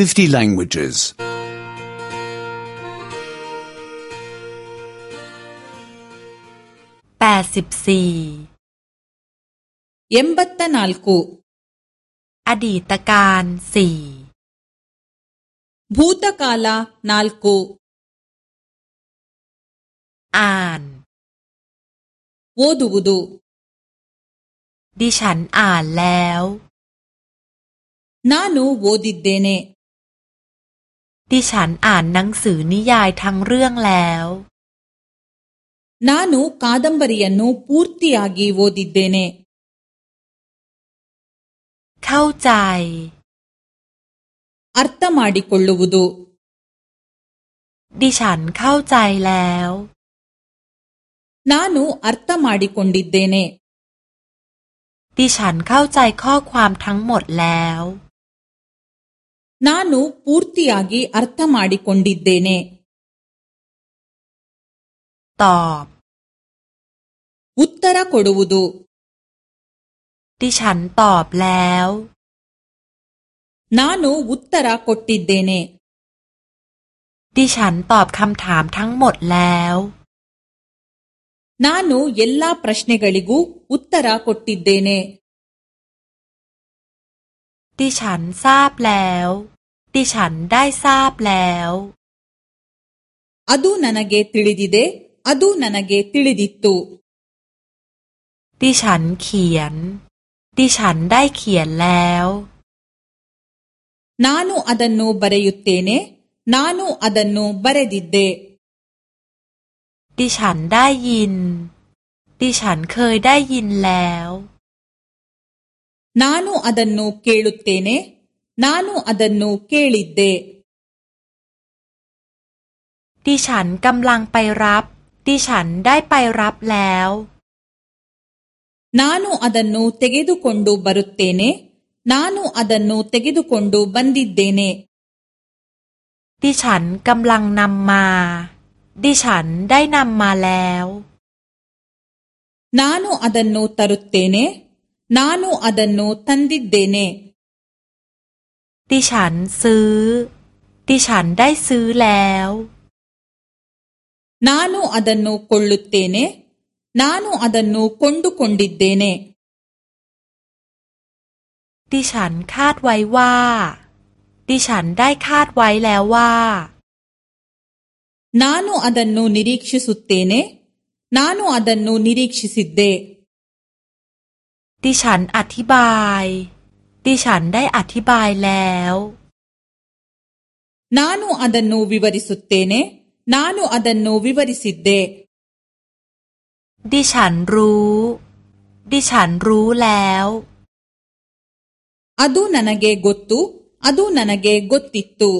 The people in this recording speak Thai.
50 languages. 84 84อดีตการสี่บูตกาลานาลกูอ่านโอดูบุดูดิฉันอ่านแล้ว ನಾನು ಓದಿದ್ದೇನೆ ดิฉันอ่านหนังสือนิยายทั้งเรื่องแล้วนานู ಕ าดัมบรียนูುูรติอากีโวดิಿ ದ ್ ದ ೇเข้าใจอัต ಥ ಮ ಾ ಡ ಿ ಕ ೊลลูು ವ ು ದ ดิฉันเข้าใจแล้วนานูอัตตาಾ ಡ ಿ ಕ ೊಂ ಡ ಿดเดเนดิฉันเข้าใจข้อความทั้งหมดแล้ว ನಾನು ಪೂರ್ತಿಯಾಗಿ ಅರ್ಥ ಮಾಡಿಕೊಂಡಿದ್ದೇನೆ ಉತ್ತರ ಕೊಡುವುದು ನಾನು ಉತ್ತರ ಕೊಟ್ಟಿದ್ದೇನೆ ನಾನು ಎಲ್ಲಾ ಪ್ರಶ್ನೆಗಳಿಗೂ ಉತ್ತರ ಕೊಟ್ಟಿದ್ದೇನೆ ดิฉันทราบแล้ว ดิฉันได้ทราบแล้วอดูนันೆ ತ ಿ ಳ ಿิಿิด ಅ เดอ ನ ಗ น ತ ಿ ಳ ಿ ದ ಿ ತ ิ ತ ುดิฉันเขียน ดิฉันได้เขียนแล้วนานูอดันโนบ ರ รยุตเตเน นาಾนอดันโนบ ಬ ರ ೆิಿ ದ ್ดิฉันได้ยิน ดิฉันเคยได้ยินแล้ว ನಾನು ಅದನ್ನು ಕ ೇ ಳ ು ತ ್ ತ เ ನ ೆ ನಾನು ಅ ದ ನ ್นು ಕೇಳಿದ್ದೆ ดิฉันกำลังไปรับ ดิฉันได้ไปรับแล้วนานูอันนู้ตีกิดูคนดูบรุตเตเนนานูอันนู้ตีกิดูคนดูบันดิดเดเนดิฉันกำลังนำมา ดิฉันได้นำมาแล้วนานูอันนู้ตรุตเตเนนานูอันดนูทันดิดเดเนดิฉันซื้อดิฉันได้ซื้อแล้วนานูอันดนูคนลุตเตเนนานูอันดนูคนดูคุนดิดเดเนดิฉันคาดไว้ว่าดิฉันได้คาดไว้แล้วว่านานูอัดนโนนิริกชิสุตเตเนนานูอันดนูนิริกชิสิดเดดิฉันอธิบาย ดิฉันได้อธิบายแล้ว นานูอันดันโนวิวาริสุตเตเน นานูอันดันโนวิวาริสิเด ดิฉันรู้ ดิฉันรู้แล้ว อดูนันเกกุตุอดูนันเกกุตติตุ